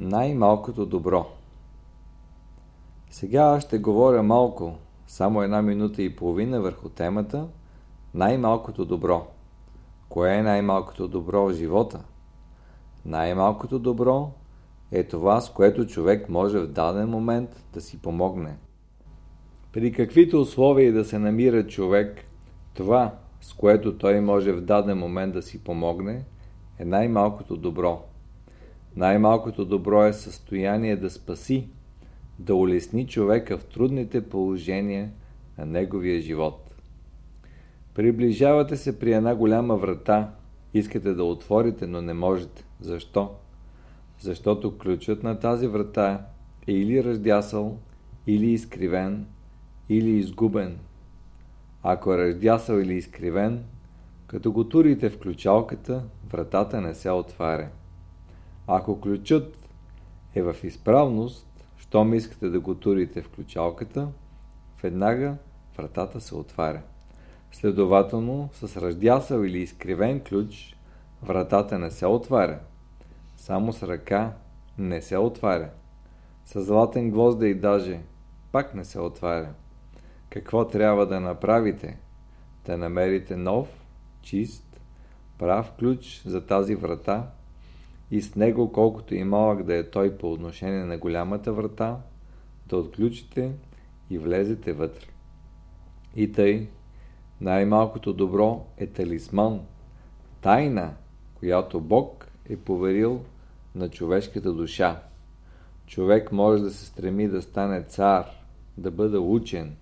Най-малкото добро Сега аз ще говоря малко, само една минута и половина върху темата Най-малкото добро. Кое е най-малкото добро в живота? Най-малкото добро е това, с което човек може в даден момент да си помогне. При каквито условия да се намира човек, това, с което той може в даден момент да си помогне, е най-малкото добро. Най-малкото добро е състояние да спаси, да улесни човека в трудните положения на неговия живот. Приближавате се при една голяма врата, искате да отворите, но не можете. Защо? Защото ключът на тази врата е или раздясал, или изкривен, или изгубен. Ако е раздясал или изкривен, като го турите в ключалката, вратата не се отваря. Ако ключът е в изправност, щом искате да го турите в ключалката, веднага вратата се отваря. Следователно, с раздясал или изкривен ключ, вратата не се отваря. Само с ръка не се отваря. С златен гвозда и даже пак не се отваря. Какво трябва да направите? Да намерите нов, чист, прав ключ за тази врата и с него, колкото и малък да е той по отношение на голямата врата, да отключите и влезете вътре. И тъй, най-малкото добро е талисман, тайна, която Бог е поверил на човешката душа. Човек може да се стреми да стане цар, да бъде учен,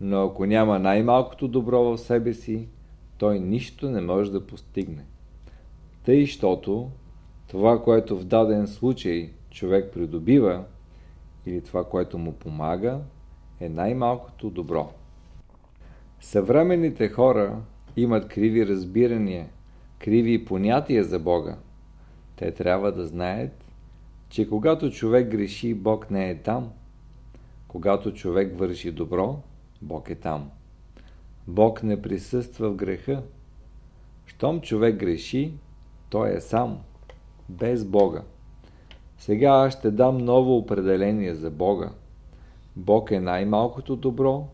но ако няма най-малкото добро в себе си, той нищо не може да постигне. Тъй, щото това, което в даден случай човек придобива, или това, което му помага, е най-малкото добро. Съвременните хора имат криви разбирания, криви понятия за Бога. Те трябва да знаят, че когато човек греши, Бог не е там. Когато човек върши добро, Бог е там. Бог не присъства в греха. Щом човек греши, той е сам, без Бога. Сега аз ще дам ново определение за Бога. Бог е най-малкото добро,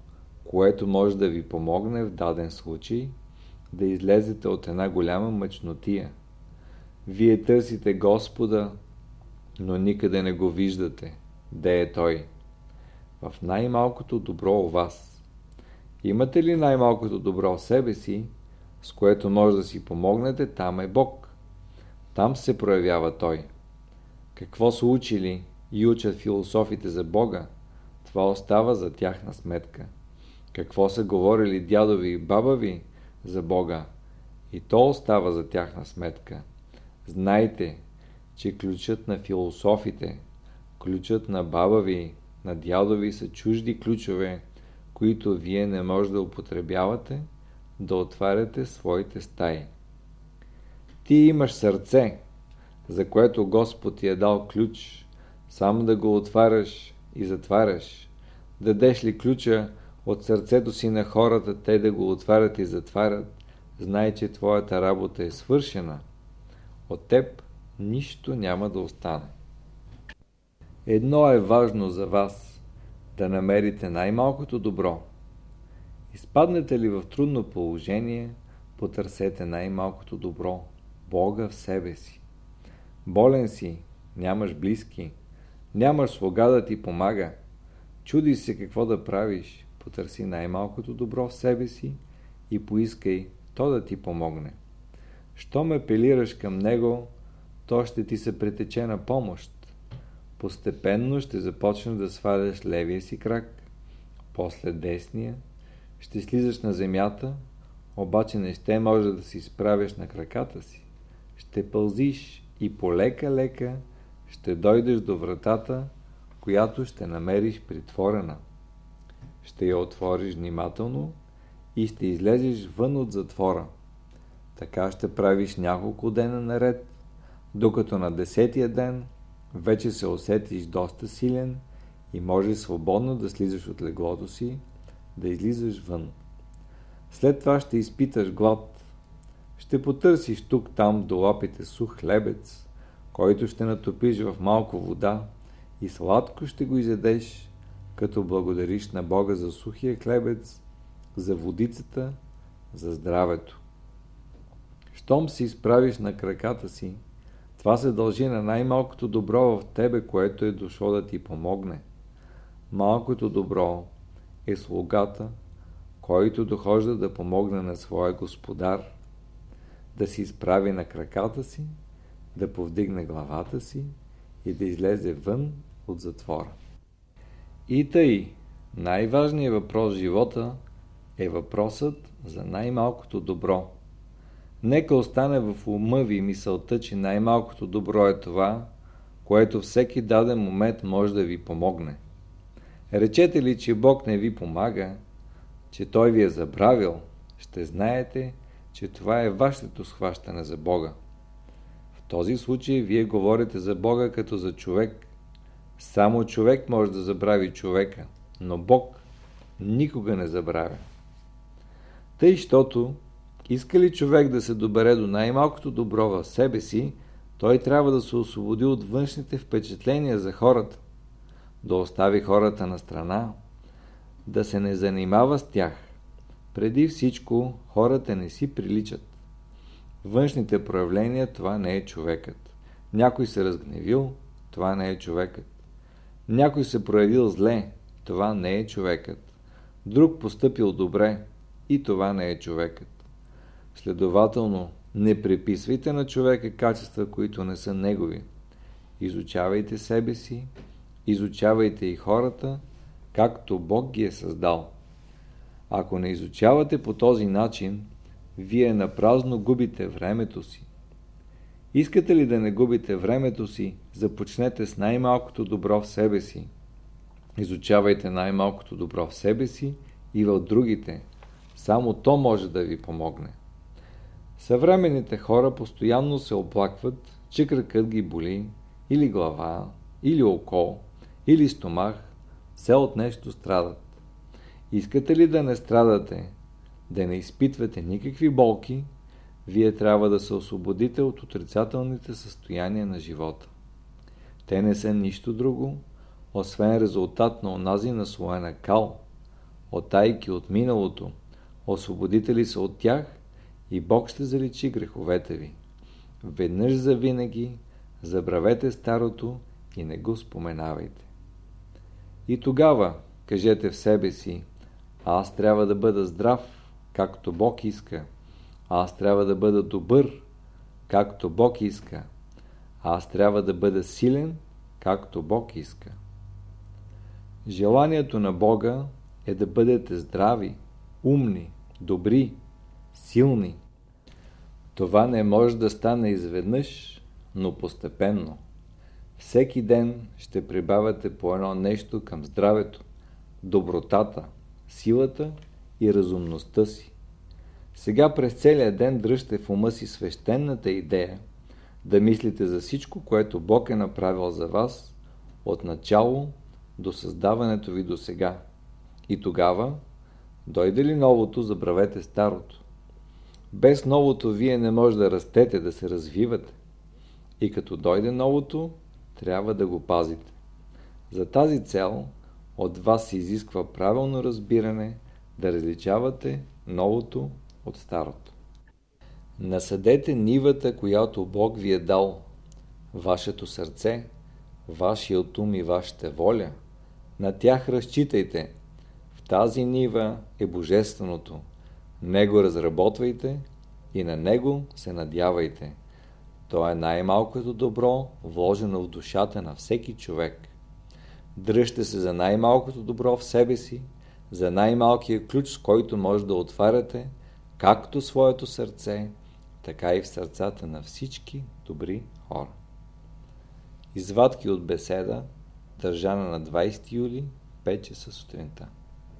което може да ви помогне в даден случай да излезете от една голяма мъчнотия. Вие търсите Господа, но никъде не го виждате. Де е Той? В най-малкото добро у вас. Имате ли най-малкото добро в себе си, с което може да си помогнете, там е Бог. Там се проявява Той. Какво са учили и учат философите за Бога, това остава за тяхна сметка. Какво са говорили дядови и баба ви за Бога, и то остава за тяхна сметка. Знайте, че ключът на философите, ключът на баба ви, на дядови са чужди ключове, които вие не може да употребявате, да отваряте своите стаи. Ти имаш сърце, за което Господ ти е дал ключ, само да го отваряш и затваряш. Дадеш ли ключа от сърцето си на хората, те да го отварят и затварят, знай, че твоята работа е свършена. От теб нищо няма да остане. Едно е важно за вас да намерите най-малкото добро. Изпаднете ли в трудно положение, потърсете най-малкото добро, Бога в себе си. Болен си, нямаш близки, нямаш слуга да ти помага. Чуди се какво да правиш, потърси най-малкото добро в себе си и поискай то да ти помогне. Що ме апелираш към него, то ще ти се претече на помощ. Постепенно ще започнеш да сваляш левия си крак, после десния, ще слизаш на земята, обаче не ще може да си изправиш на краката си. Ще пълзиш и полека-лека ще дойдеш до вратата, която ще намериш притворена. Ще я отвориш внимателно и ще излезеш вън от затвора. Така ще правиш няколко дена наред, докато на десетия ден вече се усетиш доста силен и можеш свободно да слизаш от леглото си, да излизаш вън. След това ще изпиташ глад. Ще потърсиш тук-там до лапите сух хлебец, който ще натопиш в малко вода и сладко ще го изедеш, като благодариш на Бога за сухия хлебец, за водицата, за здравето. Щом се изправиш на краката си, това се дължи на най-малкото добро в тебе, което е дошло да ти помогне. Малкото добро е слугата, който дохожда да помогне на своя господар, да се изправи на краката си, да повдигне главата си и да излезе вън от затвора. И тъй, най-важният въпрос в живота е въпросът за най-малкото добро. Нека остане в ума ви мисълта, че най-малкото добро е това, което всеки даден момент може да ви помогне. Речете ли, че Бог не ви помага, че Той ви е забравил, ще знаете, че това е вашето схващане за Бога. В този случай вие говорите за Бога като за човек. Само човек може да забрави човека, но Бог никога не забравя. Тъй, щото иска ли човек да се добере до най-малкото добро в себе си, той трябва да се освободи от външните впечатления за хората, да остави хората на страна, да се не занимава с тях. Преди всичко, хората не си приличат. Външните проявления, това не е човекът. Някой се разгневил, това не е човекът. Някой се проявил зле, това не е човекът. Друг постъпил добре, и това не е човекът. Следователно, не приписвайте на човека качества, които не са негови. Изучавайте себе си, изучавайте и хората, както Бог ги е създал. Ако не изучавате по този начин, вие напразно губите времето си. Искате ли да не губите времето си, започнете с най-малкото добро в себе си. Изучавайте най-малкото добро в себе си и в другите. Само то може да ви помогне. Съвременните хора постоянно се оплакват, че кръкът ги боли, или глава, или око, или стомах, все от нещо страдат. Искате ли да не страдате, да не изпитвате никакви болки, вие трябва да се освободите от отрицателните състояния на живота. Те не са нищо друго, освен резултат на онази наслоена кал, отайки от миналото, освободите ли се от тях и Бог ще заличи греховете ви. Веднъж за винаги забравете старото и не го споменавайте. И тогава кажете в себе си, аз трябва да бъда здрав, както Бог иска. Аз трябва да бъда добър, както Бог иска. Аз трябва да бъда силен, както Бог иска. Желанието на Бога е да бъдете здрави, умни, добри, силни. Това не може да стане изведнъж, но постепенно. Всеки ден ще прибавяте по едно нещо към здравето, добротата, силата и разумността си. Сега през целия ден дръжте в ума си свещената идея да мислите за всичко, което Бог е направил за вас от начало до създаването ви до сега. И тогава, дойде ли новото, забравете старото. Без новото вие не може да растете, да се развивате. И като дойде новото, трябва да го пазите. За тази цел от вас се изисква правилно разбиране да различавате новото от старото. Насъдете нивата, която Бог ви е дал, вашето сърце, вашият ум и вашата воля. На тях разчитайте. В тази нива е Божественото. Него разработвайте и на Него се надявайте. То е най-малкото добро, вложено в душата на всеки човек. Дръжте се за най-малкото добро в себе си, за най-малкия ключ, с който може да отваряте както своето сърце, така и в сърцата на всички добри хора. Извадки от беседа, държана на 20 юли, 5 часа сутринта.